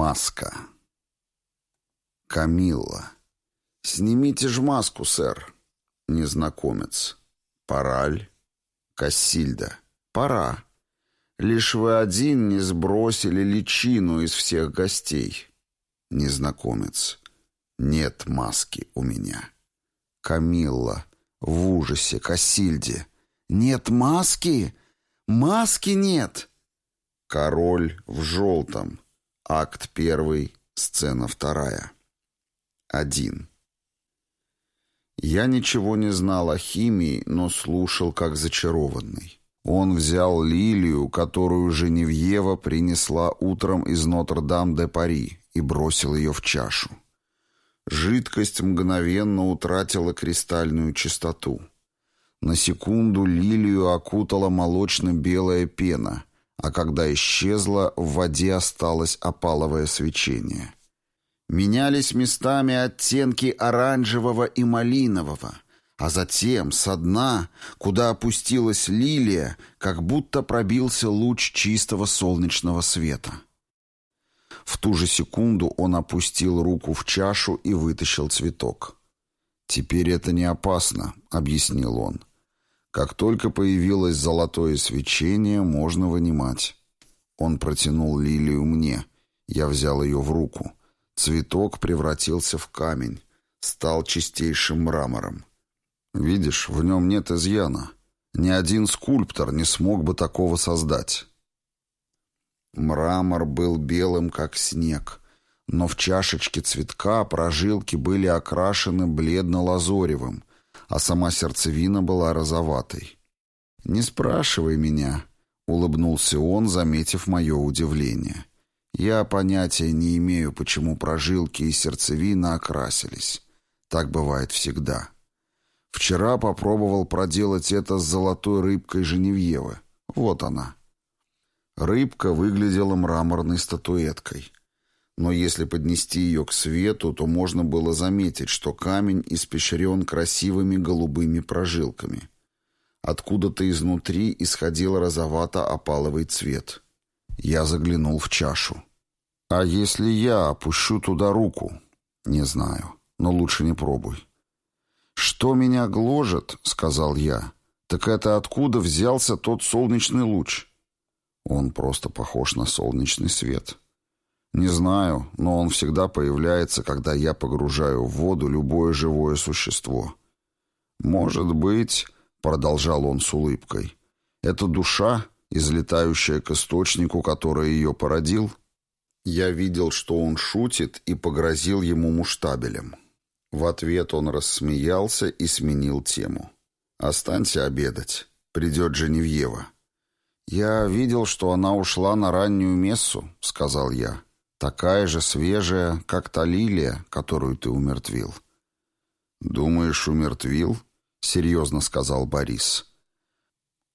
Маска. Камилла. «Снимите ж маску, сэр». Незнакомец. Параль. Кассильда. «Пора. Лишь вы один не сбросили личину из всех гостей». Незнакомец. «Нет маски у меня». Камилла. В ужасе. Кассильде. «Нет маски? Маски нет!» Король в желтом. Акт первый, сцена вторая. Один. Я ничего не знал о химии, но слушал как зачарованный. Он взял лилию, которую Женевьева принесла утром из Нотр-Дам-де-Пари, и бросил ее в чашу. Жидкость мгновенно утратила кристальную чистоту. На секунду лилию окутала молочно-белая пена — а когда исчезла, в воде осталось опаловое свечение. Менялись местами оттенки оранжевого и малинового, а затем со дна, куда опустилась лилия, как будто пробился луч чистого солнечного света. В ту же секунду он опустил руку в чашу и вытащил цветок. «Теперь это не опасно», — объяснил он. Как только появилось золотое свечение, можно вынимать. Он протянул лилию мне. Я взял ее в руку. Цветок превратился в камень, стал чистейшим мрамором. Видишь, в нем нет изъяна. Ни один скульптор не смог бы такого создать. Мрамор был белым, как снег, но в чашечке цветка прожилки были окрашены бледно-лазоревым, а сама сердцевина была розоватой. «Не спрашивай меня», — улыбнулся он, заметив мое удивление. «Я понятия не имею, почему прожилки и сердцевина окрасились. Так бывает всегда. Вчера попробовал проделать это с золотой рыбкой Женевьевы. Вот она». Рыбка выглядела мраморной статуэткой. Но если поднести ее к свету, то можно было заметить, что камень испещрен красивыми голубыми прожилками. Откуда-то изнутри исходил розовато-опаловый цвет. Я заглянул в чашу. «А если я опущу туда руку?» «Не знаю, но лучше не пробуй». «Что меня гложет?» — сказал я. «Так это откуда взялся тот солнечный луч?» «Он просто похож на солнечный свет». Не знаю, но он всегда появляется, когда я погружаю в воду любое живое существо. Может быть, продолжал он с улыбкой, это душа, излетающая к источнику, который ее породил? Я видел, что он шутит, и погрозил ему муштабелем. В ответ он рассмеялся и сменил тему. «Останься обедать. Придет Женевьева». «Я видел, что она ушла на раннюю мессу», — сказал я. Такая же свежая, как та лилия, которую ты умертвил. «Думаешь, умертвил?» — серьезно сказал Борис.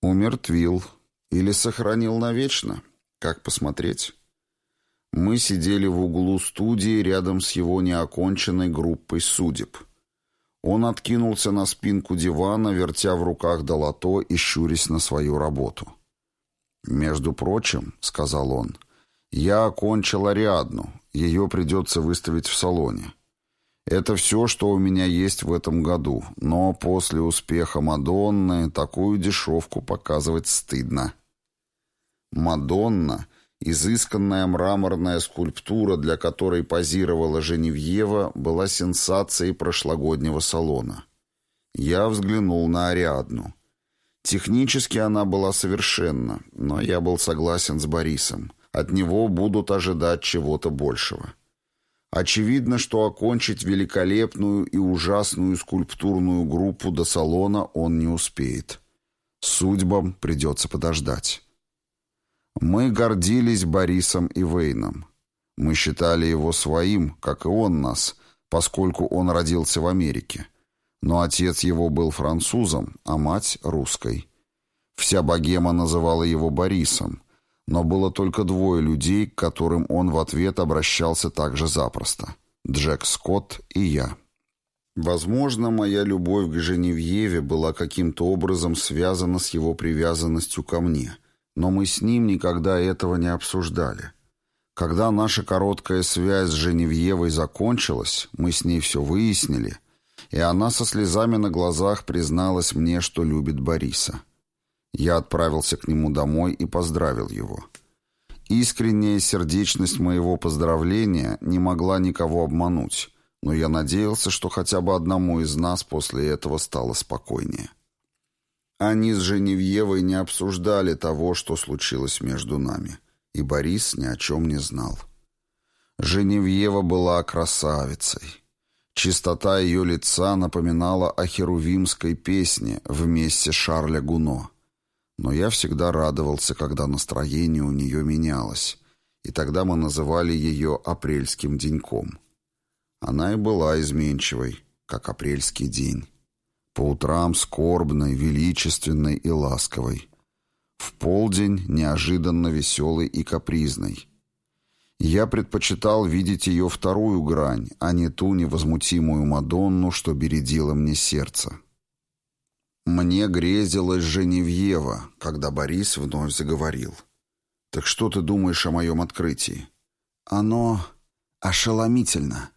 «Умертвил. Или сохранил навечно. Как посмотреть?» Мы сидели в углу студии рядом с его неоконченной группой судеб. Он откинулся на спинку дивана, вертя в руках долото и щурясь на свою работу. «Между прочим», — сказал он, я окончил Ариадну. Ее придется выставить в салоне. Это все, что у меня есть в этом году, но после успеха Мадонны такую дешевку показывать стыдно. Мадонна — изысканная мраморная скульптура, для которой позировала Женевьева, была сенсацией прошлогоднего салона. Я взглянул на Ариадну. Технически она была совершенна, но я был согласен с Борисом. От него будут ожидать чего-то большего. Очевидно, что окончить великолепную и ужасную скульптурную группу до салона он не успеет. Судьбам придется подождать. Мы гордились Борисом и Вейном. Мы считали его своим, как и он нас, поскольку он родился в Америке. Но отец его был французом, а мать — русской. Вся богема называла его Борисом, но было только двое людей, к которым он в ответ обращался так же запросто. Джек Скотт и я. Возможно, моя любовь к Женевьеве была каким-то образом связана с его привязанностью ко мне, но мы с ним никогда этого не обсуждали. Когда наша короткая связь с Женевьевой закончилась, мы с ней все выяснили, и она со слезами на глазах призналась мне, что любит Бориса. Я отправился к нему домой и поздравил его. Искренняя сердечность моего поздравления не могла никого обмануть, но я надеялся, что хотя бы одному из нас после этого стало спокойнее. Они с Женевьевой не обсуждали того, что случилось между нами, и Борис ни о чем не знал. Женевьева была красавицей. Чистота ее лица напоминала о херувимской песне вместе Шарля Гуно. Но я всегда радовался, когда настроение у нее менялось, и тогда мы называли ее апрельским деньком. Она и была изменчивой, как апрельский день. По утрам скорбной, величественной и ласковой. В полдень неожиданно веселой и капризной. Я предпочитал видеть ее вторую грань, а не ту невозмутимую Мадонну, что бередила мне сердце. Мне грезилась Женевьева, когда Борис вновь заговорил. «Так что ты думаешь о моем открытии?» «Оно ошеломительно».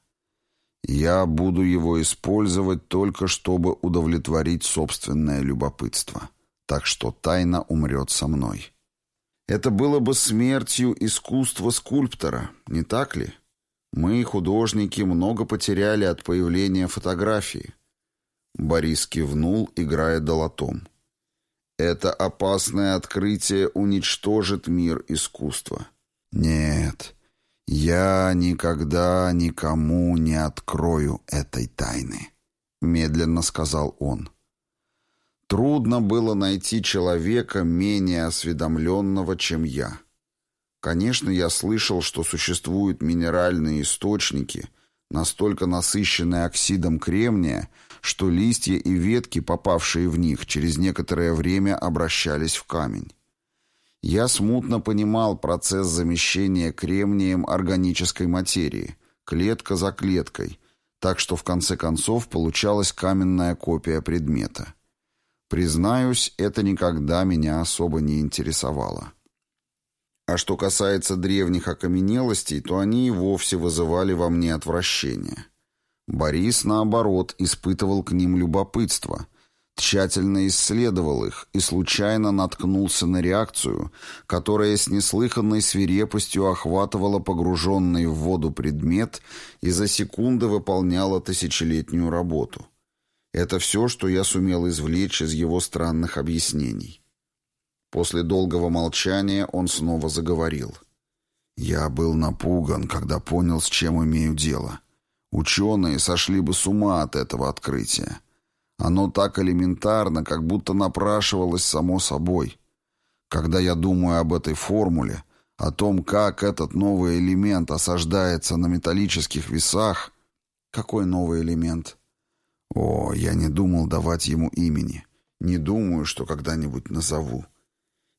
«Я буду его использовать только чтобы удовлетворить собственное любопытство. Так что тайна умрет со мной». Это было бы смертью искусства скульптора, не так ли? Мы, художники, много потеряли от появления фотографии. Борис кивнул, играя долотом. Это опасное открытие уничтожит мир искусства. Нет, я никогда никому не открою этой тайны, медленно сказал он. Трудно было найти человека менее осведомленного, чем я. Конечно, я слышал, что существуют минеральные источники, настолько насыщенные оксидом кремния, что листья и ветки, попавшие в них, через некоторое время обращались в камень. Я смутно понимал процесс замещения кремнием органической материи, клетка за клеткой, так что в конце концов получалась каменная копия предмета. Признаюсь, это никогда меня особо не интересовало. А что касается древних окаменелостей, то они и вовсе вызывали во мне отвращение. Борис, наоборот, испытывал к ним любопытство, тщательно исследовал их и случайно наткнулся на реакцию, которая с неслыханной свирепостью охватывала погруженный в воду предмет и за секунды выполняла тысячелетнюю работу. Это все, что я сумел извлечь из его странных объяснений. После долгого молчания он снова заговорил. «Я был напуган, когда понял, с чем имею дело». Ученые сошли бы с ума от этого открытия. Оно так элементарно, как будто напрашивалось само собой. Когда я думаю об этой формуле, о том, как этот новый элемент осаждается на металлических весах... Какой новый элемент? О, я не думал давать ему имени. Не думаю, что когда-нибудь назову.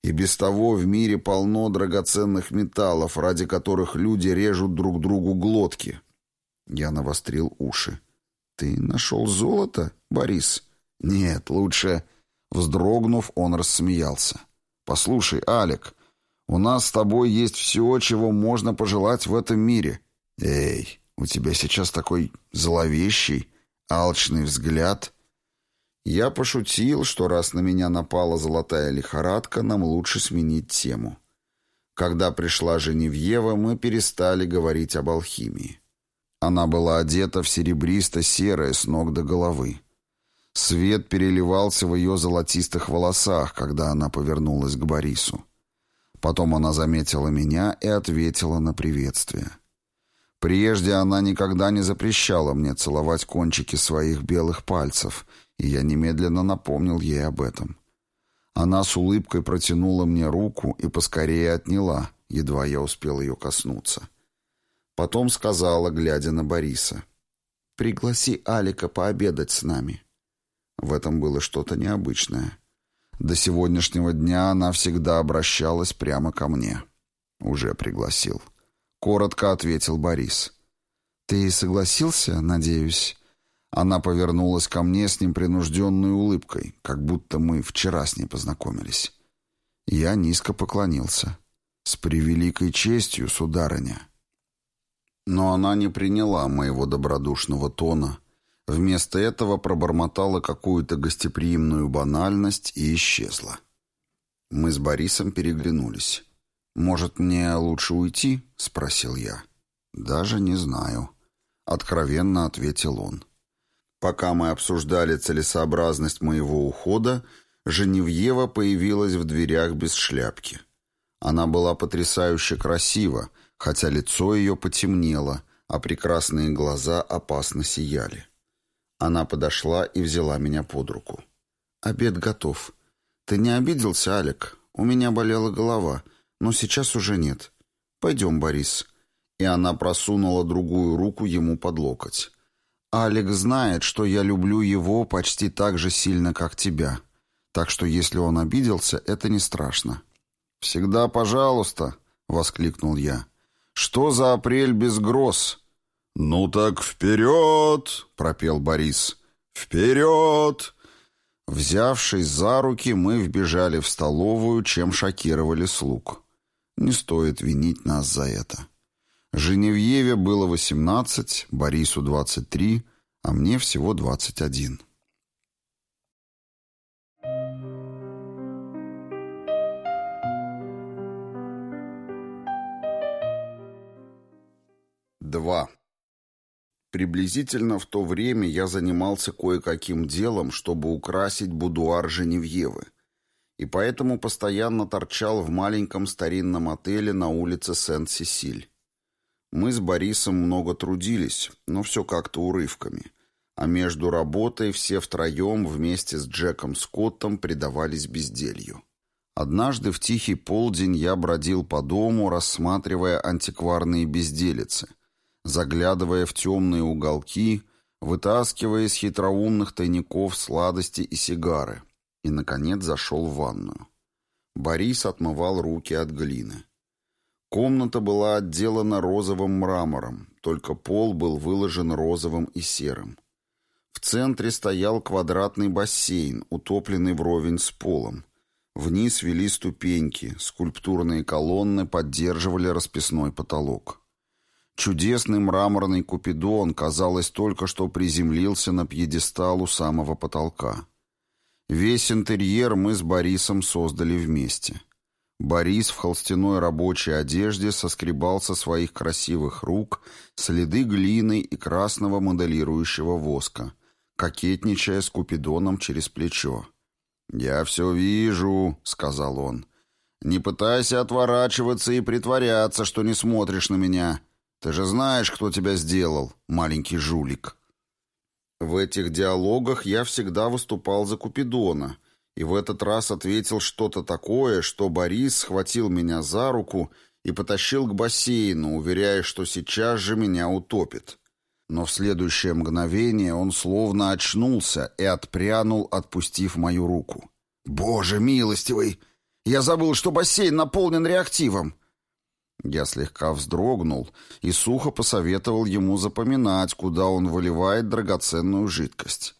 И без того в мире полно драгоценных металлов, ради которых люди режут друг другу глотки. Я навострил уши. «Ты нашел золото, Борис?» «Нет, лучше...» Вздрогнув, он рассмеялся. «Послушай, Алик, у нас с тобой есть все, чего можно пожелать в этом мире. Эй, у тебя сейчас такой зловещий, алчный взгляд». Я пошутил, что раз на меня напала золотая лихорадка, нам лучше сменить тему. Когда пришла Женевьева, мы перестали говорить об алхимии. Она была одета в серебристо-серое с ног до головы. Свет переливался в ее золотистых волосах, когда она повернулась к Борису. Потом она заметила меня и ответила на приветствие. Прежде она никогда не запрещала мне целовать кончики своих белых пальцев, и я немедленно напомнил ей об этом. Она с улыбкой протянула мне руку и поскорее отняла, едва я успел ее коснуться. — Потом сказала, глядя на Бориса. «Пригласи Алика пообедать с нами». В этом было что-то необычное. До сегодняшнего дня она всегда обращалась прямо ко мне. «Уже пригласил». Коротко ответил Борис. «Ты согласился, надеюсь?» Она повернулась ко мне с непринужденной улыбкой, как будто мы вчера с ней познакомились. Я низко поклонился. «С превеликой честью, сударыня». Но она не приняла моего добродушного тона, вместо этого пробормотала какую-то гостеприимную банальность и исчезла. Мы с Борисом переглянулись. «Может, мне лучше уйти?» — спросил я. «Даже не знаю», — откровенно ответил он. Пока мы обсуждали целесообразность моего ухода, Женевьева появилась в дверях без шляпки. Она была потрясающе красива, хотя лицо ее потемнело, а прекрасные глаза опасно сияли. Она подошла и взяла меня под руку. «Обед готов. Ты не обиделся, Алик? У меня болела голова, но сейчас уже нет. Пойдем, Борис». И она просунула другую руку ему под локоть. «Алик знает, что я люблю его почти так же сильно, как тебя. Так что если он обиделся, это не страшно». «Всегда пожалуйста», — воскликнул я. «Что за апрель без гроз?» «Ну так вперед!» — пропел Борис. «Вперед!» Взявшись за руки, мы вбежали в столовую, чем шокировали слуг. Не стоит винить нас за это. Женевьеве было восемнадцать, Борису двадцать три, а мне всего двадцать один. 2. Приблизительно в то время я занимался кое-каким делом, чтобы украсить будуар Женевьевы, и поэтому постоянно торчал в маленьком старинном отеле на улице Сент-Сесиль. Мы с Борисом много трудились, но все как-то урывками, а между работой все втроем вместе с Джеком Скоттом предавались безделью. Однажды в тихий полдень я бродил по дому, рассматривая антикварные безделицы – заглядывая в темные уголки, вытаскивая из хитроумных тайников сладости и сигары, и, наконец, зашел в ванную. Борис отмывал руки от глины. Комната была отделана розовым мрамором, только пол был выложен розовым и серым. В центре стоял квадратный бассейн, утопленный вровень с полом. Вниз вели ступеньки, скульптурные колонны поддерживали расписной потолок. Чудесный мраморный купидон, казалось, только что приземлился на пьедестал у самого потолка. Весь интерьер мы с Борисом создали вместе. Борис в холстяной рабочей одежде соскребал со своих красивых рук следы глины и красного моделирующего воска, кокетничая с купидоном через плечо. «Я все вижу», — сказал он. «Не пытайся отворачиваться и притворяться, что не смотришь на меня. Ты же знаешь, кто тебя сделал, маленький жулик. В этих диалогах я всегда выступал за Купидона, и в этот раз ответил что-то такое, что Борис схватил меня за руку и потащил к бассейну, уверяя, что сейчас же меня утопит. Но в следующее мгновение он словно очнулся и отпрянул, отпустив мою руку. «Боже милостивый! Я забыл, что бассейн наполнен реактивом!» Я слегка вздрогнул и сухо посоветовал ему запоминать, куда он выливает драгоценную жидкость.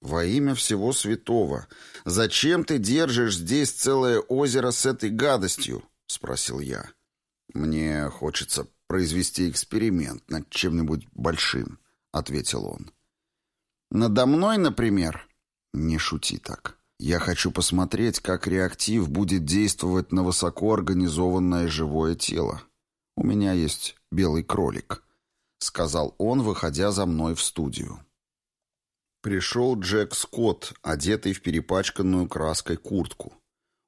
«Во имя всего святого, зачем ты держишь здесь целое озеро с этой гадостью?» — спросил я. «Мне хочется произвести эксперимент над чем-нибудь большим», — ответил он. «Надо мной, например?» «Не шути так. Я хочу посмотреть, как реактив будет действовать на высокоорганизованное живое тело. У меня есть белый кролик», — сказал он, выходя за мной в студию. Пришел Джек Скотт, одетый в перепачканную краской куртку.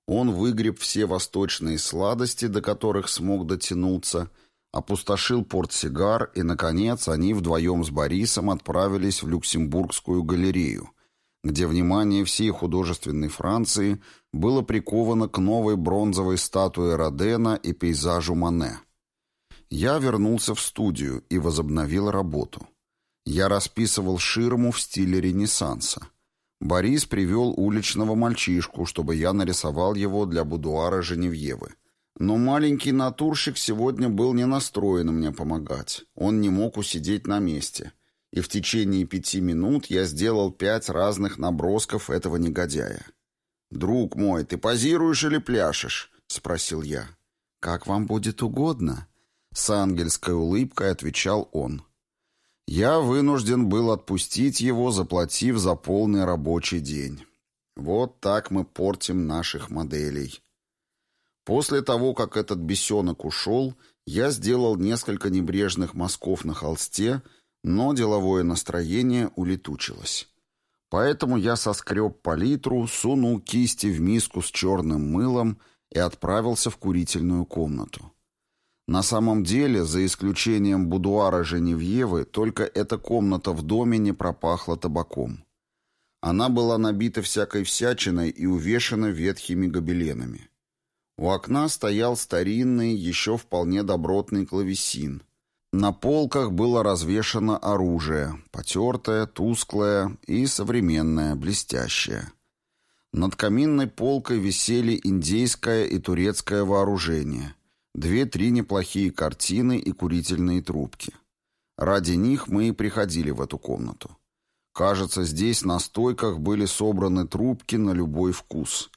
Он выгреб все восточные сладости, до которых смог дотянуться, опустошил портсигар, и, наконец, они вдвоем с Борисом отправились в Люксембургскую галерею — где внимание всей художественной Франции было приковано к новой бронзовой статуе Родена и пейзажу Мане. Я вернулся в студию и возобновил работу. Я расписывал ширму в стиле Ренессанса. Борис привел уличного мальчишку, чтобы я нарисовал его для будуара Женевьевы. Но маленький натурщик сегодня был не настроен мне помогать. Он не мог усидеть на месте и в течение пяти минут я сделал пять разных набросков этого негодяя. «Друг мой, ты позируешь или пляшешь?» — спросил я. как вам будет угодно», — с ангельской улыбкой отвечал он. Я вынужден был отпустить его, заплатив за полный рабочий день. Вот так мы портим наших моделей. После того, как этот бесенок ушел, я сделал несколько небрежных мазков на холсте, но деловое настроение улетучилось. Поэтому я соскреб палитру, сунул кисти в миску с черным мылом и отправился в курительную комнату. На самом деле, за исключением будуара Женевьевы, только эта комната в доме не пропахла табаком. Она была набита всякой всячиной и увешана ветхими гобеленами. У окна стоял старинный, еще вполне добротный клавесин. На полках было развешано оружие, потертое, тусклое и современное, блестящее. Над каминной полкой висели индейское и турецкое вооружение, две-три неплохие картины и курительные трубки. Ради них мы и приходили в эту комнату. Кажется, здесь на стойках были собраны трубки на любой вкус.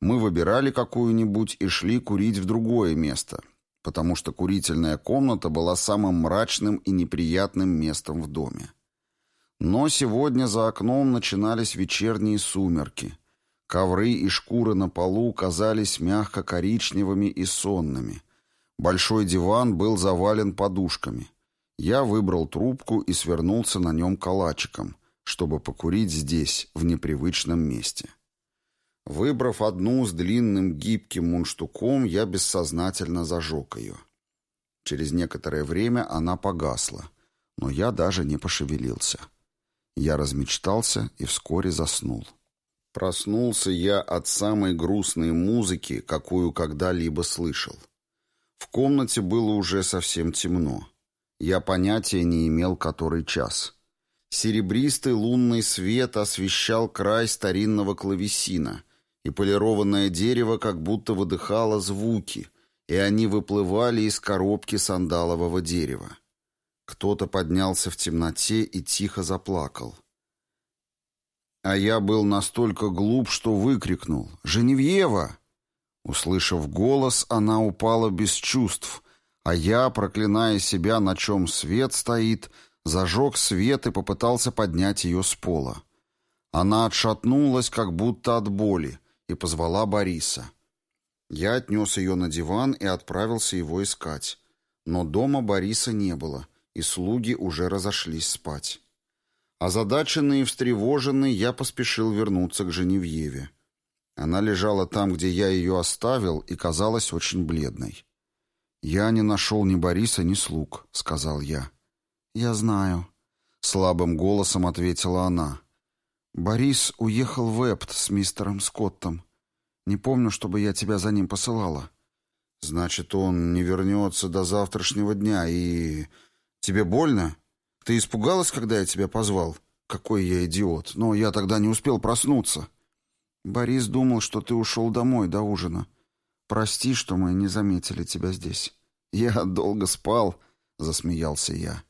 Мы выбирали какую-нибудь и шли курить в другое место, потому что курительная комната была самым мрачным и неприятным местом в доме. Но сегодня за окном начинались вечерние сумерки. Ковры и шкуры на полу казались мягко-коричневыми и сонными. Большой диван был завален подушками. Я выбрал трубку и свернулся на нем калачиком, чтобы покурить здесь, в непривычном месте. Выбрав одну с длинным гибким мундштуком, я бессознательно зажег ее. Через некоторое время она погасла, но я даже не пошевелился. Я размечтался и вскоре заснул. Проснулся я от самой грустной музыки, какую когда-либо слышал. В комнате было уже совсем темно. Я понятия не имел, который час. Серебристый лунный свет освещал край старинного клавесина, и полированное дерево как будто выдыхало звуки, и они выплывали из коробки сандалового дерева. Кто-то поднялся в темноте и тихо заплакал. А я был настолько глуп, что выкрикнул «Женевьева!». Услышав голос, она упала без чувств, а я, проклиная себя, на чем свет стоит, зажег свет и попытался поднять ее с пола. Она отшатнулась, как будто от боли, и позвала Бориса. Я отнес ее на диван и отправился его искать. Но дома Бориса не было, и слуги уже разошлись спать. Озадаченный и встревоженный, я поспешил вернуться к Женевьеве. Она лежала там, где я ее оставил, и казалась очень бледной. «Я не нашел ни Бориса, ни слуг», — сказал я. «Я знаю», — слабым голосом ответила она. «Борис уехал в Эпт с мистером Скоттом. Не помню, чтобы я тебя за ним посылала». «Значит, он не вернется до завтрашнего дня и... Тебе больно? Ты испугалась, когда я тебя позвал? Какой я идиот. Но я тогда не успел проснуться». «Борис думал, что ты ушел домой до ужина. Прости, что мы не заметили тебя здесь». «Я долго спал», — засмеялся я.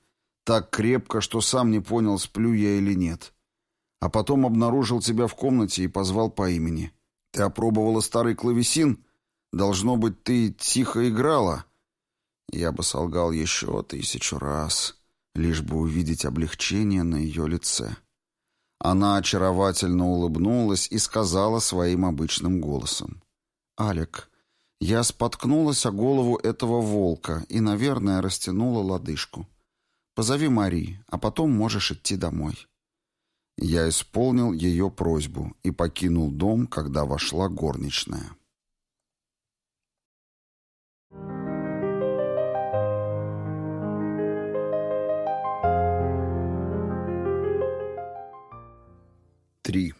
Так крепко, что сам не понял, сплю я или нет. А потом обнаружил тебя в комнате и позвал по имени. Ты опробовала старый клавесин? Должно быть, ты тихо играла. Я бы солгал еще тысячу раз, лишь бы увидеть облегчение на ее лице. Она очаровательно улыбнулась и сказала своим обычным голосом. «Алек, я споткнулась о голову этого волка и, наверное, растянула лодыжку. Позови Мари, а потом можешь идти домой». Я исполнил ее просьбу и покинул дом, когда вошла горничная. Три.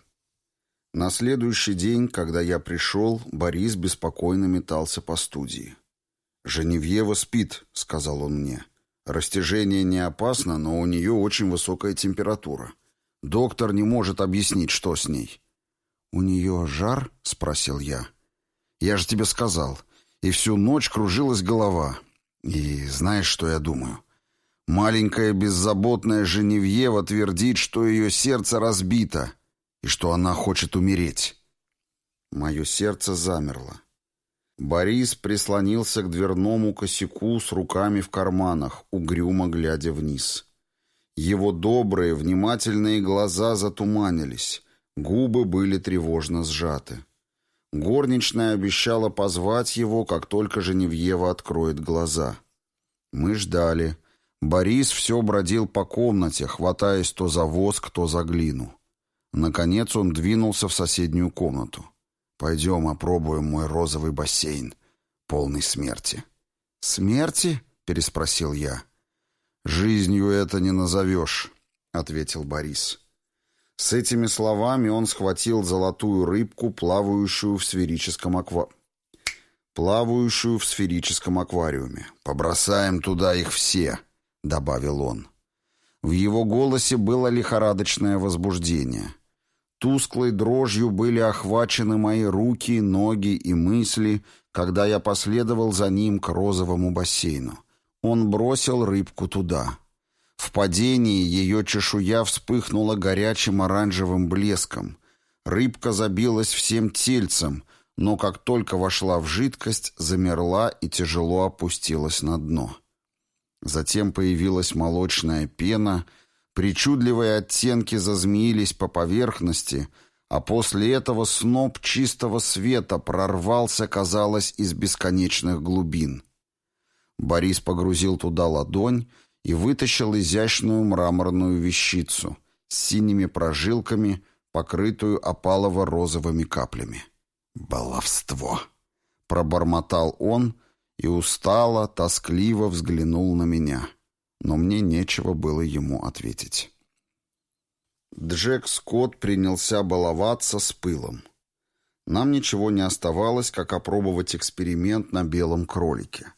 На следующий день, когда я пришел, Борис беспокойно метался по студии. «Женевьева спит», — сказал он мне. Растяжение не опасно, но у нее очень высокая температура. Доктор не может объяснить, что с ней. «У нее жар?» — спросил я. «Я же тебе сказал. И всю ночь кружилась голова. И знаешь, что я думаю?» Маленькая беззаботная Женевьева твердит, что ее сердце разбито и что она хочет умереть. Мое сердце замерло. Борис прислонился к дверному косяку с руками в карманах, угрюмо глядя вниз. Его добрые, внимательные глаза затуманились, губы были тревожно сжаты. Горничная обещала позвать его, как только Женевьева откроет глаза. Мы ждали. Борис все бродил по комнате, хватаясь то за воск, то за глину. Наконец он двинулся в соседнюю комнату. «Пойдем опробуем мой розовый бассейн, полный смерти». «Смерти?» — переспросил я. «Жизнью это не назовешь», — ответил Борис. С этими словами он схватил золотую рыбку, плавающую в сферическом аква... плавающую в сферическом аквариуме. «Побросаем туда их все», — добавил он. В его голосе было лихорадочное возбуждение. Тусклой дрожью были охвачены мои руки, ноги и мысли, когда я последовал за ним к розовому бассейну. Он бросил рыбку туда. В падении ее чешуя вспыхнула горячим оранжевым блеском. Рыбка забилась всем тельцем, но как только вошла в жидкость, замерла и тяжело опустилась на дно. Затем появилась молочная пена — Причудливые оттенки зазмеились по поверхности, а после этого сноп чистого света прорвался, казалось, из бесконечных глубин. Борис погрузил туда ладонь и вытащил изящную мраморную вещицу с синими прожилками, покрытую опалово-розовыми каплями. «Баловство!» — пробормотал он и устало, тоскливо взглянул на меня — но мне нечего было ему ответить. Джек Скотт принялся баловаться с пылом. Нам ничего не оставалось, как опробовать эксперимент на белом кролике.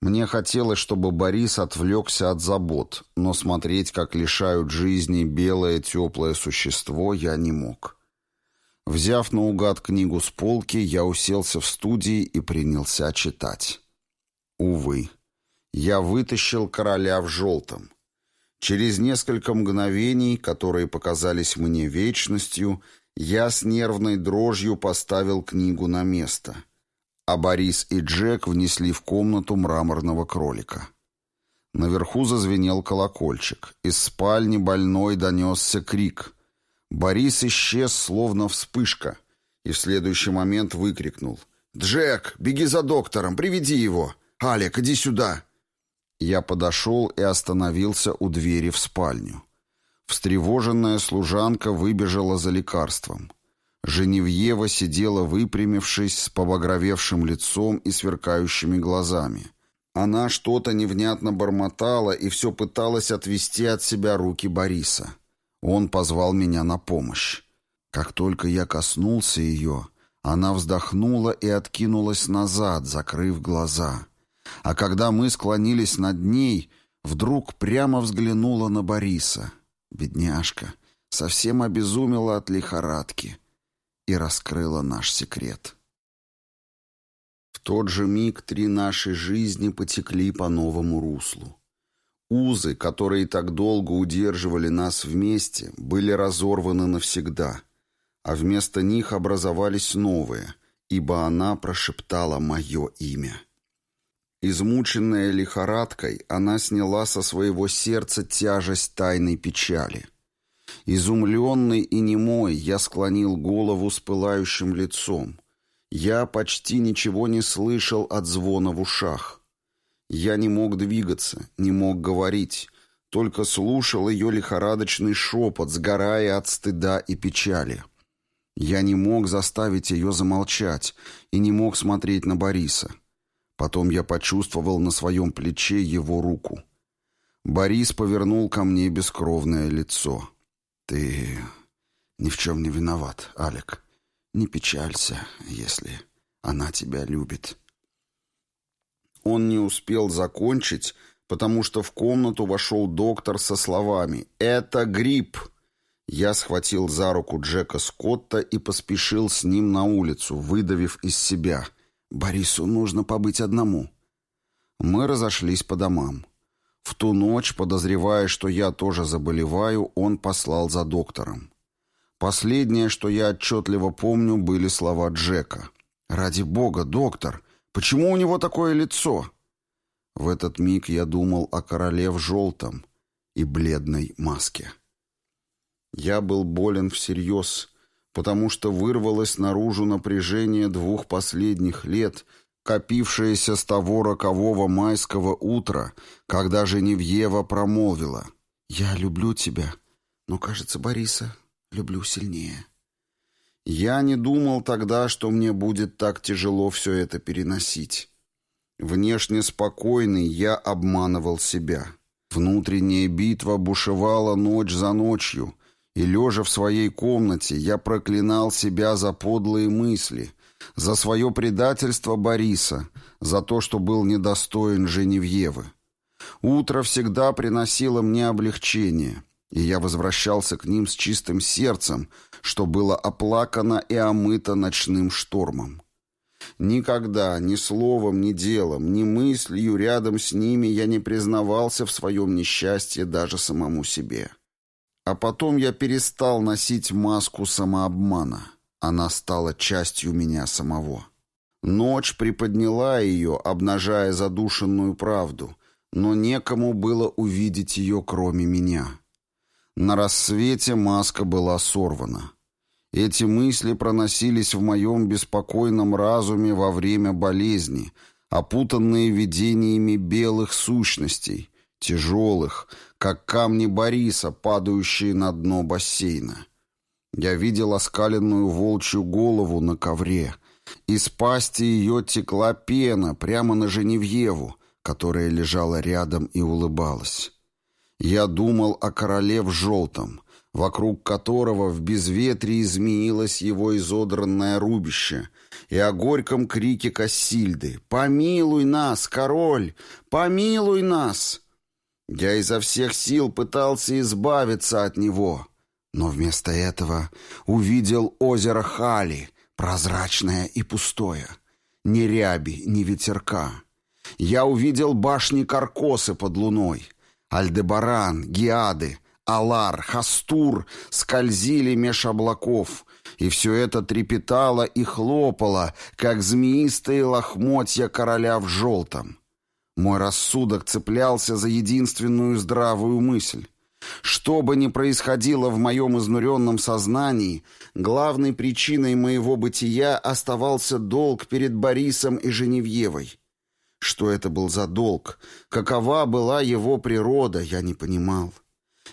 Мне хотелось, чтобы Борис отвлекся от забот, но смотреть, как лишают жизни белое теплое существо, я не мог. Взяв наугад книгу с полки, я уселся в студии и принялся читать. Увы. Я вытащил короля в желтом. Через несколько мгновений, которые показались мне вечностью, я с нервной дрожью поставил книгу на место. А Борис и Джек внесли в комнату мраморного кролика. Наверху зазвенел колокольчик. Из спальни больной донесся крик. Борис исчез, словно вспышка, и в следующий момент выкрикнул. «Джек, беги за доктором, приведи его! Алек, иди сюда!» Я подошел и остановился у двери в спальню. Встревоженная служанка выбежала за лекарством. Женевьева сидела выпрямившись с побагровевшим лицом и сверкающими глазами. Она что-то невнятно бормотала и все пыталась отвести от себя руки Бориса. Он позвал меня на помощь. Как только я коснулся ее, она вздохнула и откинулась назад, закрыв глаза. А когда мы склонились над ней, вдруг прямо взглянула на Бориса. Бедняжка совсем обезумела от лихорадки и раскрыла наш секрет. В тот же миг три нашей жизни потекли по новому руслу. Узы, которые так долго удерживали нас вместе, были разорваны навсегда, а вместо них образовались новые, ибо она прошептала мое имя. Измученная лихорадкой, она сняла со своего сердца тяжесть тайной печали. Изумленный и немой, я склонил голову с пылающим лицом. Я почти ничего не слышал от звона в ушах. Я не мог двигаться, не мог говорить, только слушал ее лихорадочный шепот, сгорая от стыда и печали. Я не мог заставить ее замолчать и не мог смотреть на Бориса. Потом я почувствовал на своем плече его руку. Борис повернул ко мне бескровное лицо. «Ты ни в чем не виноват, Алек. Не печалься, если она тебя любит». Он не успел закончить, потому что в комнату вошел доктор со словами «Это грипп!». Я схватил за руку Джека Скотта и поспешил с ним на улицу, выдавив из себя – Борису нужно побыть одному. Мы разошлись по домам. В ту ночь, подозревая, что я тоже заболеваю, он послал за доктором. Последнее, что я отчетливо помню, были слова Джека. «Ради бога, доктор, почему у него такое лицо?» В этот миг я думал о короле в желтом и бледной маске. Я был болен всерьез, потому что вырвалось наружу напряжение двух последних лет, копившееся с того рокового майского утра, когда Женевьева промолвила «Я люблю тебя, но, кажется, Бориса люблю сильнее». Я не думал тогда, что мне будет так тяжело все это переносить. Внешне спокойный я обманывал себя. Внутренняя битва бушевала ночь за ночью, и, лежа в своей комнате, я проклинал себя за подлые мысли, за свое предательство Бориса, за то, что был недостоин Женевьевы. Утро всегда приносило мне облегчение, и я возвращался к ним с чистым сердцем, что было оплакано и омыто ночным штормом. Никогда ни словом, ни делом, ни мыслью рядом с ними я не признавался в своем несчастье даже самому себе. А потом я перестал носить маску самообмана. Она стала частью меня самого. Ночь приподняла ее, обнажая задушенную правду, но некому было увидеть ее, кроме меня. На рассвете маска была сорвана. Эти мысли проносились в моем беспокойном разуме во время болезни, опутанные видениями белых сущностей, тяжелых, как камни Бориса, падающие на дно бассейна. Я видел оскаленную волчью голову на ковре. Из пасти ее текла пена прямо на Женевьеву, которая лежала рядом и улыбалась. Я думал о короле в желтом, вокруг которого в безветрии изменилось его изодранное рубище, и о горьком крике Кассильды «Помилуй нас, король! Помилуй нас!» Я изо всех сил пытался избавиться от него, но вместо этого увидел озеро Хали, прозрачное и пустое, ни ряби, ни ветерка. Я увидел башни Каркосы под луной, Альдебаран, Гиады, Алар, Хастур скользили меж облаков, и все это трепетало и хлопало, как змеистые лохмотья короля в желтом. Мой рассудок цеплялся за единственную здравую мысль. Что бы ни происходило в моем изнуренном сознании, главной причиной моего бытия оставался долг перед Борисом и Женевьевой. Что это был за долг? Какова была его природа, я не понимал.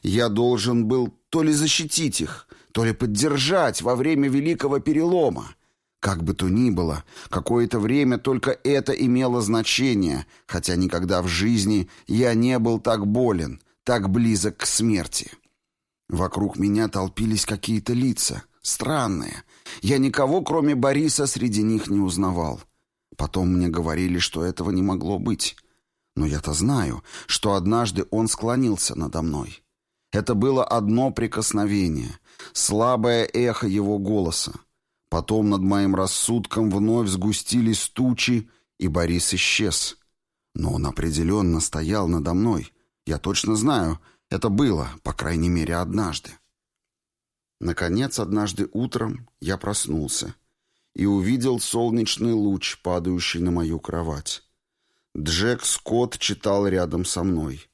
Я должен был то ли защитить их, то ли поддержать во время Великого Перелома. Как бы то ни было, какое-то время только это имело значение, хотя никогда в жизни я не был так болен, так близок к смерти. Вокруг меня толпились какие-то лица, странные. Я никого, кроме Бориса, среди них не узнавал. Потом мне говорили, что этого не могло быть. Но я-то знаю, что однажды он склонился надо мной. Это было одно прикосновение, слабое эхо его голоса. Потом над моим рассудком вновь сгустились тучи, и Борис исчез. Но он определенно стоял надо мной. Я точно знаю, это было, по крайней мере, однажды. Наконец, однажды утром я проснулся и увидел солнечный луч, падающий на мою кровать. Джек Скотт читал рядом со мной.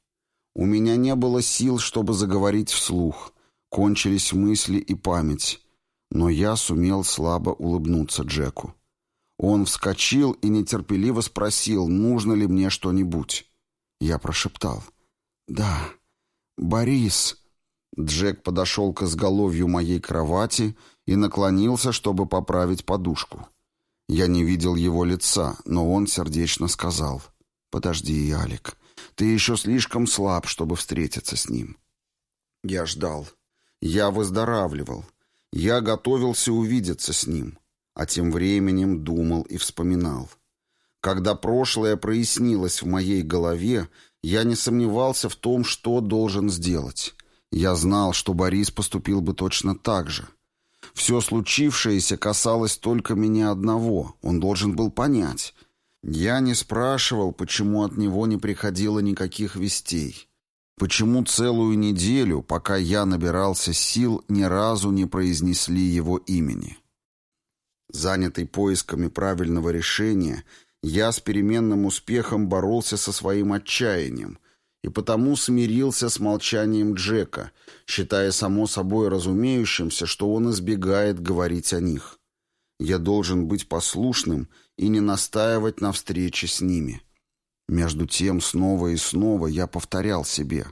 У меня не было сил, чтобы заговорить вслух. Кончились мысли и память но я сумел слабо улыбнуться Джеку. Он вскочил и нетерпеливо спросил, нужно ли мне что-нибудь. Я прошептал. «Да, Борис». Джек подошел к изголовью моей кровати и наклонился, чтобы поправить подушку. Я не видел его лица, но он сердечно сказал. «Подожди, Алик, ты еще слишком слаб, чтобы встретиться с ним». Я ждал. Я выздоравливал. Я готовился увидеться с ним, а тем временем думал и вспоминал. Когда прошлое прояснилось в моей голове, я не сомневался в том, что должен сделать. Я знал, что Борис поступил бы точно так же. Все случившееся касалось только меня одного, он должен был понять. Я не спрашивал, почему от него не приходило никаких вестей. Почему целую неделю, пока я набирался сил, ни разу не произнесли его имени? Занятый поисками правильного решения, я с переменным успехом боролся со своим отчаянием и потому смирился с молчанием Джека, считая само собой разумеющимся, что он избегает говорить о них. Я должен быть послушным и не настаивать на встрече с ними. Между тем снова и снова я повторял себе,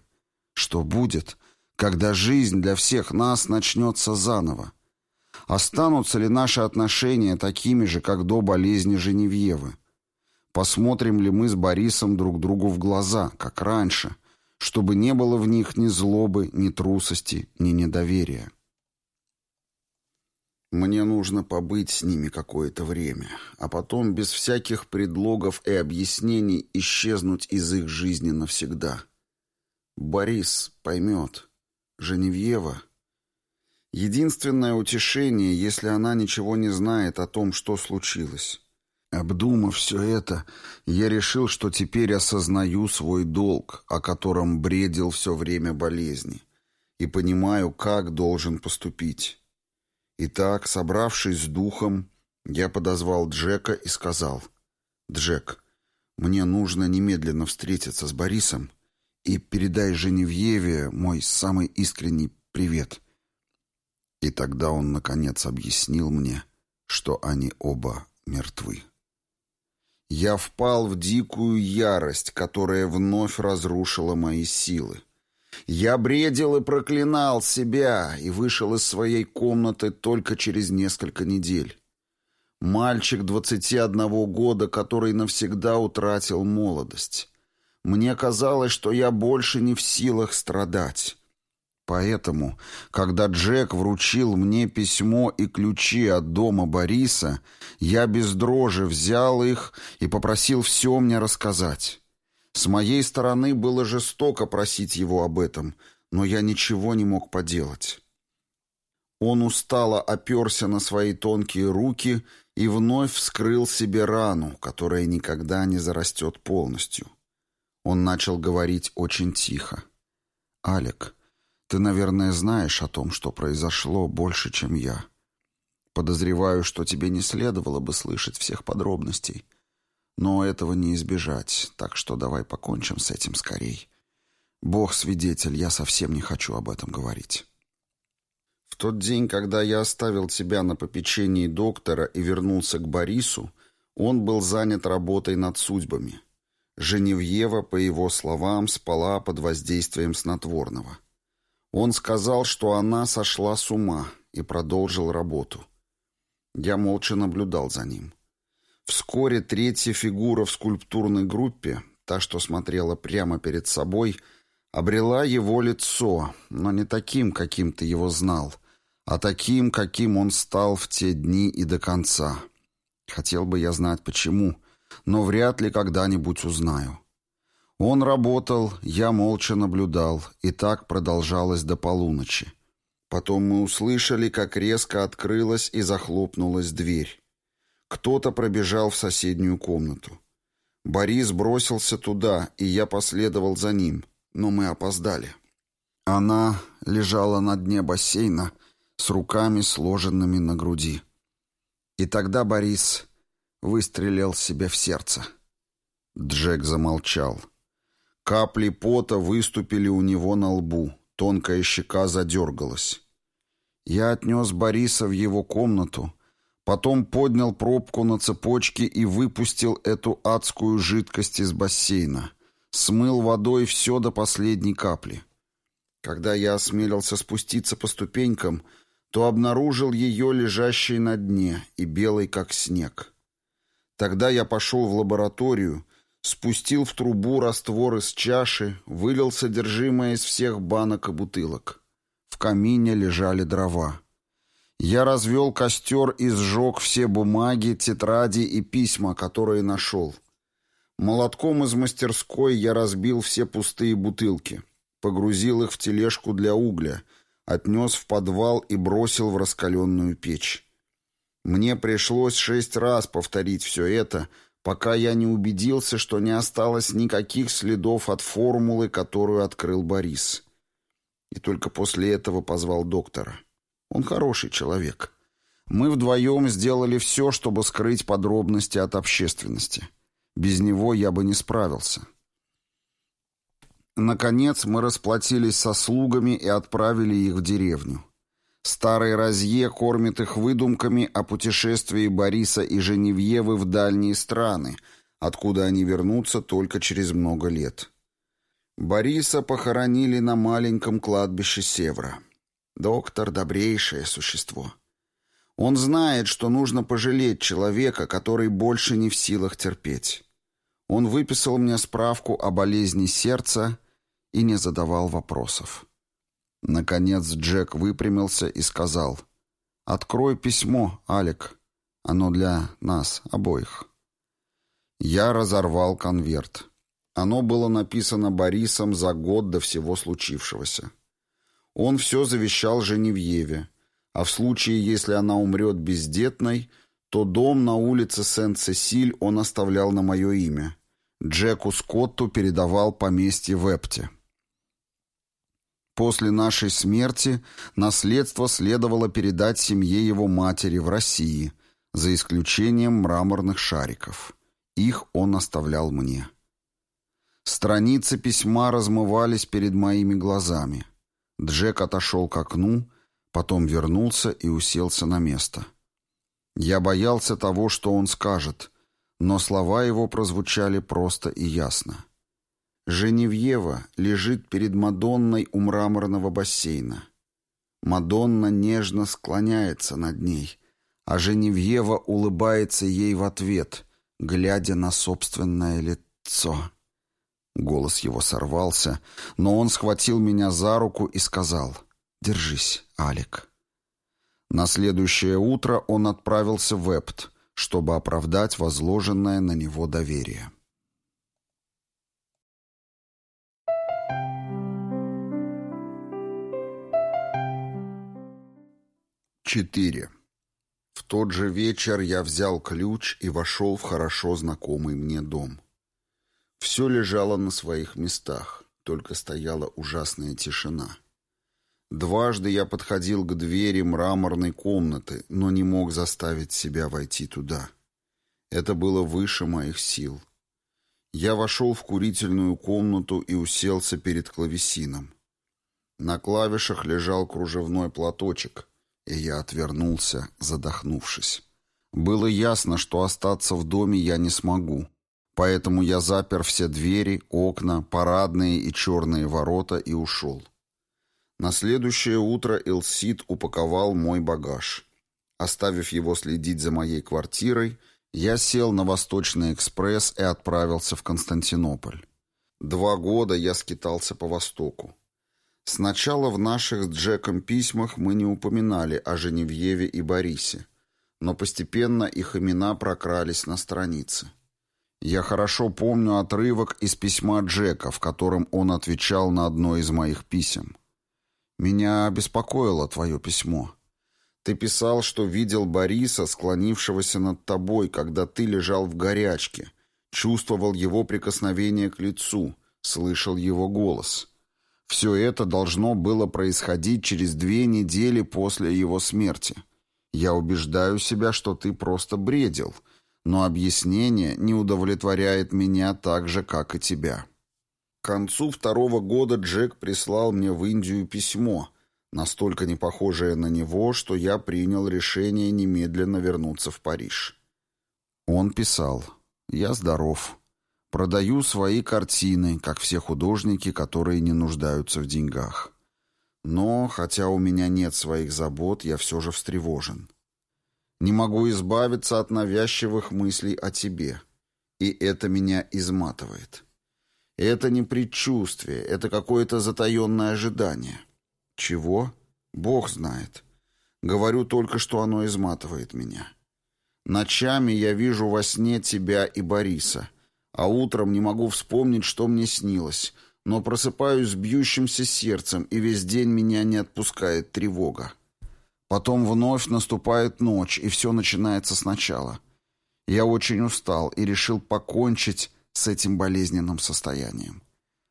что будет, когда жизнь для всех нас начнется заново. Останутся ли наши отношения такими же, как до болезни Женевьевы? Посмотрим ли мы с Борисом друг другу в глаза, как раньше, чтобы не было в них ни злобы, ни трусости, ни недоверия? Мне нужно побыть с ними какое-то время, а потом без всяких предлогов и объяснений исчезнуть из их жизни навсегда. Борис поймет. Женевьева. Единственное утешение, если она ничего не знает о том, что случилось. Обдумав все это, я решил, что теперь осознаю свой долг, о котором бредил все время болезни, и понимаю, как должен поступить. Итак, собравшись с духом, я подозвал Джека и сказал, «Джек, мне нужно немедленно встретиться с Борисом и передай Женевьеве мой самый искренний привет». И тогда он, наконец, объяснил мне, что они оба мертвы. Я впал в дикую ярость, которая вновь разрушила мои силы. Я бредил и проклинал себя и вышел из своей комнаты только через несколько недель. Мальчик 21 года, который навсегда утратил молодость. Мне казалось, что я больше не в силах страдать. Поэтому, когда Джек вручил мне письмо и ключи от дома Бориса, я без дрожи взял их и попросил все мне рассказать. С моей стороны было жестоко просить его об этом, но я ничего не мог поделать. Он устало оперся на свои тонкие руки и вновь вскрыл себе рану, которая никогда не зарастет полностью. Он начал говорить очень тихо. «Алек, ты, наверное, знаешь о том, что произошло больше, чем я. Подозреваю, что тебе не следовало бы слышать всех подробностей. Но этого не избежать, так что давай покончим с этим скорей. Бог свидетель, я совсем не хочу об этом говорить. В тот день, когда я оставил тебя на попечении доктора и вернулся к Борису, он был занят работой над судьбами. Женевьева, по его словам, спала под воздействием снотворного. Он сказал, что она сошла с ума и продолжил работу. Я молча наблюдал за ним. Вскоре третья фигура в скульптурной группе, та, что смотрела прямо перед собой, обрела его лицо, но не таким, каким ты его знал, а таким, каким он стал в те дни и до конца. Хотел бы я знать почему, но вряд ли когда-нибудь узнаю. Он работал, я молча наблюдал, и так продолжалось до полуночи. Потом мы услышали, как резко открылась и захлопнулась дверь. Кто-то пробежал в соседнюю комнату. Борис бросился туда, и я последовал за ним, но мы опоздали. Она лежала на дне бассейна с руками сложенными на груди. И тогда Борис выстрелил себе в сердце. Джек замолчал. Капли пота выступили у него на лбу, тонкая щека задергалась. Я отнес Бориса в его комнату, Потом поднял пробку на цепочке и выпустил эту адскую жидкость из бассейна. Смыл водой все до последней капли. Когда я осмелился спуститься по ступенькам, то обнаружил ее лежащей на дне и белой, как снег. Тогда я пошел в лабораторию, спустил в трубу раствор из чаши, вылил содержимое из всех банок и бутылок. В камине лежали дрова. Я развел костер и сжег все бумаги, тетради и письма, которые нашел. Молотком из мастерской я разбил все пустые бутылки, погрузил их в тележку для угля, отнес в подвал и бросил в раскаленную печь. Мне пришлось шесть раз повторить все это, пока я не убедился, что не осталось никаких следов от формулы, которую открыл Борис. И только после этого позвал доктора. Он хороший человек. Мы вдвоем сделали все, чтобы скрыть подробности от общественности. Без него я бы не справился. Наконец мы расплатились со слугами и отправили их в деревню. Старый Розье кормит их выдумками о путешествии Бориса и Женевьевы в дальние страны, откуда они вернутся только через много лет. Бориса похоронили на маленьком кладбище Севра. Доктор — добрейшее существо. Он знает, что нужно пожалеть человека, который больше не в силах терпеть. Он выписал мне справку о болезни сердца и не задавал вопросов. Наконец Джек выпрямился и сказал, «Открой письмо, Алек. Оно для нас обоих». Я разорвал конверт. Оно было написано Борисом за год до всего случившегося. Он все завещал Женевьеве, а в случае, если она умрет бездетной, то дом на улице Сент-Сесиль он оставлял на мое имя. Джеку Скотту передавал поместье в Эпте. После нашей смерти наследство следовало передать семье его матери в России, за исключением мраморных шариков. Их он оставлял мне. Страницы письма размывались перед моими глазами. Джек отошел к окну, потом вернулся и уселся на место. Я боялся того, что он скажет, но слова его прозвучали просто и ясно. Женевьева лежит перед Мадонной у мраморного бассейна. Мадонна нежно склоняется над ней, а Женевьева улыбается ей в ответ, глядя на собственное лицо. Голос его сорвался, но он схватил меня за руку и сказал «Держись, Алик». На следующее утро он отправился в Эпт, чтобы оправдать возложенное на него доверие. 4. В тот же вечер я взял ключ и вошел в хорошо знакомый мне дом. Все лежало на своих местах, только стояла ужасная тишина. Дважды я подходил к двери мраморной комнаты, но не мог заставить себя войти туда. Это было выше моих сил. Я вошел в курительную комнату и уселся перед клавесином. На клавишах лежал кружевной платочек — и я отвернулся, задохнувшись. Было ясно, что остаться в доме я не смогу, поэтому я запер все двери, окна, парадные и черные ворота и ушел. На следующее утро Элсид упаковал мой багаж. Оставив его следить за моей квартирой, я сел на Восточный экспресс и отправился в Константинополь. Два года я скитался по Востоку. Сначала в наших с Джеком письмах мы не упоминали о Женевьеве и Борисе, но постепенно их имена прокрались на странице. Я хорошо помню отрывок из письма Джека, в котором он отвечал на одно из моих писем. «Меня беспокоило твое письмо. Ты писал, что видел Бориса, склонившегося над тобой, когда ты лежал в горячке, чувствовал его прикосновение к лицу, слышал его голос». Все это должно было происходить через две недели после его смерти. Я убеждаю себя, что ты просто бредил, но объяснение не удовлетворяет меня так же, как и тебя. К концу второго года Джек прислал мне в Индию письмо, настолько не похожее на него, что я принял решение немедленно вернуться в Париж. Он писал «Я здоров». Продаю свои картины, как все художники, которые не нуждаются в деньгах. Но, хотя у меня нет своих забот, я все же встревожен. Не могу избавиться от навязчивых мыслей о тебе. И это меня изматывает. Это не предчувствие, это какое-то затаенное ожидание. Чего? Бог знает. Говорю только, что оно изматывает меня. Ночами я вижу во сне тебя и Бориса — а утром не могу вспомнить, что мне снилось, но просыпаюсь с бьющимся сердцем, и весь день меня не отпускает тревога. Потом вновь наступает ночь, и все начинается сначала. Я очень устал и решил покончить с этим болезненным состоянием.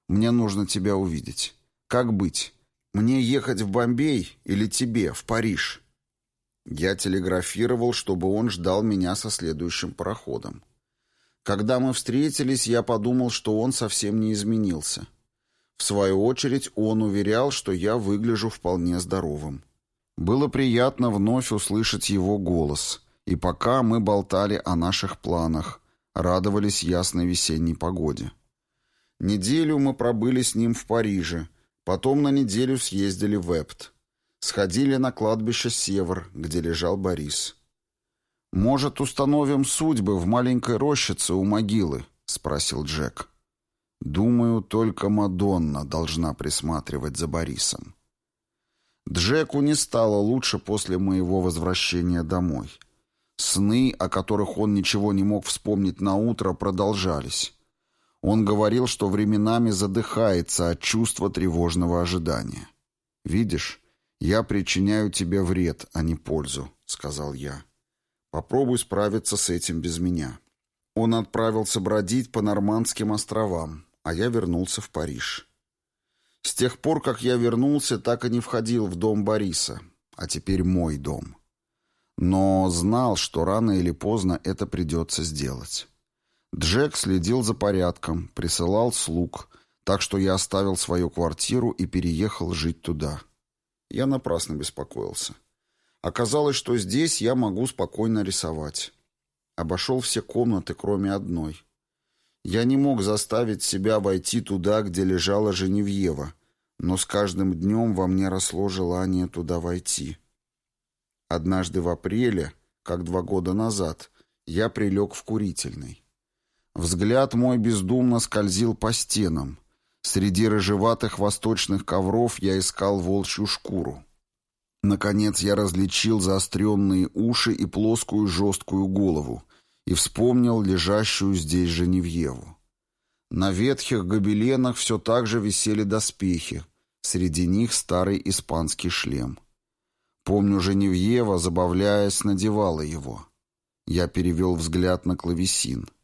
Мне нужно тебя увидеть. Как быть? Мне ехать в Бомбей или тебе, в Париж?» Я телеграфировал, чтобы он ждал меня со следующим пароходом. Когда мы встретились, я подумал, что он совсем не изменился. В свою очередь он уверял, что я выгляжу вполне здоровым. Было приятно вновь услышать его голос, и пока мы болтали о наших планах, радовались ясной весенней погоде. Неделю мы пробыли с ним в Париже, потом на неделю съездили в Эпт. Сходили на кладбище Север, где лежал Борис. «Может, установим судьбы в маленькой рощице у могилы?» — спросил Джек. «Думаю, только Мадонна должна присматривать за Борисом». Джеку не стало лучше после моего возвращения домой. Сны, о которых он ничего не мог вспомнить на утро, продолжались. Он говорил, что временами задыхается от чувства тревожного ожидания. «Видишь, я причиняю тебе вред, а не пользу», — сказал я. «Попробуй справиться с этим без меня». Он отправился бродить по Нормандским островам, а я вернулся в Париж. С тех пор, как я вернулся, так и не входил в дом Бориса, а теперь мой дом. Но знал, что рано или поздно это придется сделать. Джек следил за порядком, присылал слуг, так что я оставил свою квартиру и переехал жить туда. Я напрасно беспокоился. Оказалось, что здесь я могу спокойно рисовать. Обошел все комнаты, кроме одной. Я не мог заставить себя войти туда, где лежала Женевьева, но с каждым днем во мне росло желание туда войти. Однажды в апреле, как два года назад, я прилег в курительный. Взгляд мой бездумно скользил по стенам. Среди рыжеватых восточных ковров я искал волчью шкуру. Наконец я различил заостренные уши и плоскую жесткую голову и вспомнил лежащую здесь Женевьеву. На ветхих гобеленах все так же висели доспехи, среди них старый испанский шлем. Помню, Женевьева, забавляясь, надевала его. Я перевел взгляд на клавесин —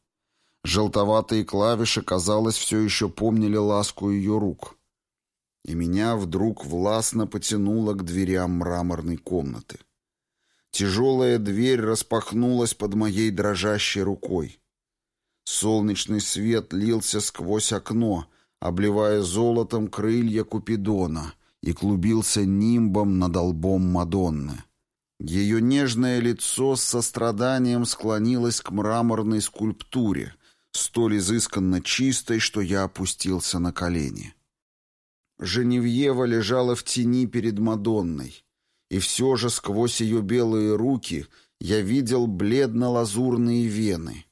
Желтоватые клавиши, казалось, все еще помнили ласку ее рук. И меня вдруг властно потянуло к дверям мраморной комнаты. Тяжелая дверь распахнулась под моей дрожащей рукой. Солнечный свет лился сквозь окно, обливая золотом крылья Купидона, и клубился нимбом над лбом Мадонны. Ее нежное лицо с состраданием склонилось к мраморной скульптуре, столь изысканно чистой, что я опустился на колени. Женевьева лежала в тени перед Мадонной, и все же сквозь ее белые руки я видел бледно-лазурные вены.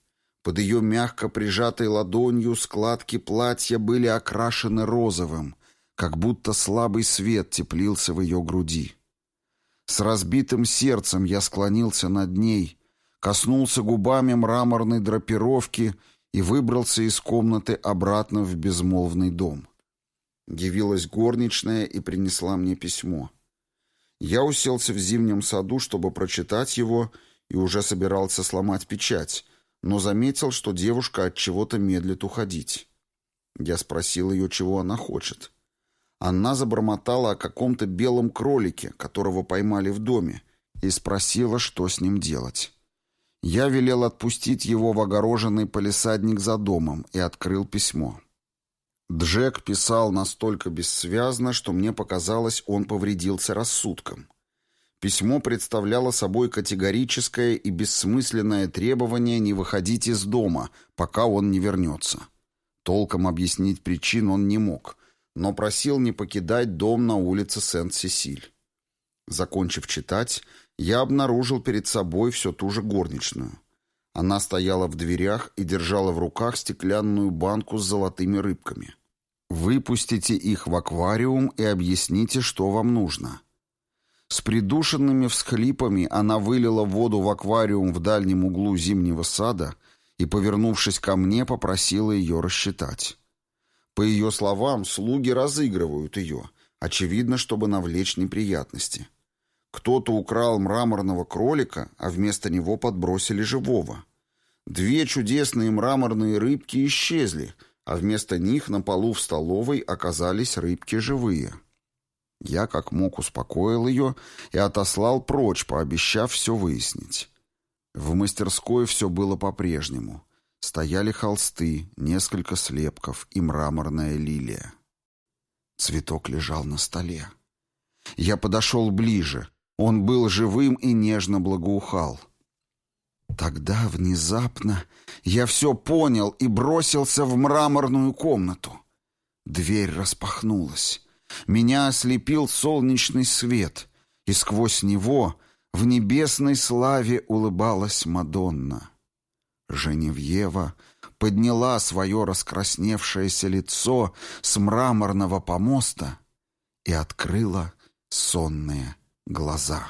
Под ее мягко прижатой ладонью складки платья были окрашены розовым, как будто слабый свет теплился в ее груди. С разбитым сердцем я склонился над ней, коснулся губами мраморной драпировки и выбрался из комнаты обратно в безмолвный дом. Явилась горничная и принесла мне письмо. Я уселся в зимнем саду, чтобы прочитать его, и уже собирался сломать печать, но заметил, что девушка от чего-то медлит уходить. Я спросил ее, чего она хочет. Она забормотала о каком-то белом кролике, которого поймали в доме, и спросила, что с ним делать. Я велел отпустить его в огороженный полисадник за домом и открыл письмо. Джек писал настолько бессвязно, что мне показалось, он повредился рассудком. Письмо представляло собой категорическое и бессмысленное требование не выходить из дома, пока он не вернется. Толком объяснить причин он не мог, но просил не покидать дом на улице Сент-Сесиль. Закончив читать, я обнаружил перед собой все ту же горничную. Она стояла в дверях и держала в руках стеклянную банку с золотыми рыбками. «Выпустите их в аквариум и объясните, что вам нужно». С придушенными всхлипами она вылила воду в аквариум в дальнем углу зимнего сада и, повернувшись ко мне, попросила ее рассчитать. По ее словам, слуги разыгрывают ее, очевидно, чтобы навлечь неприятности. Кто-то украл мраморного кролика, а вместо него подбросили живого. Две чудесные мраморные рыбки исчезли, а вместо них на полу в столовой оказались рыбки живые. Я как мог успокоил ее и отослал прочь, пообещав все выяснить. В мастерской все было по-прежнему. Стояли холсты, несколько слепков и мраморная лилия. Цветок лежал на столе. Я подошел ближе. Он был живым и нежно благоухал. Тогда внезапно я все понял и бросился в мраморную комнату. Дверь распахнулась. Меня ослепил солнечный свет, и сквозь него в небесной славе улыбалась Мадонна. Женевьева подняла свое раскрасневшееся лицо с мраморного помоста и открыла сонные глаза.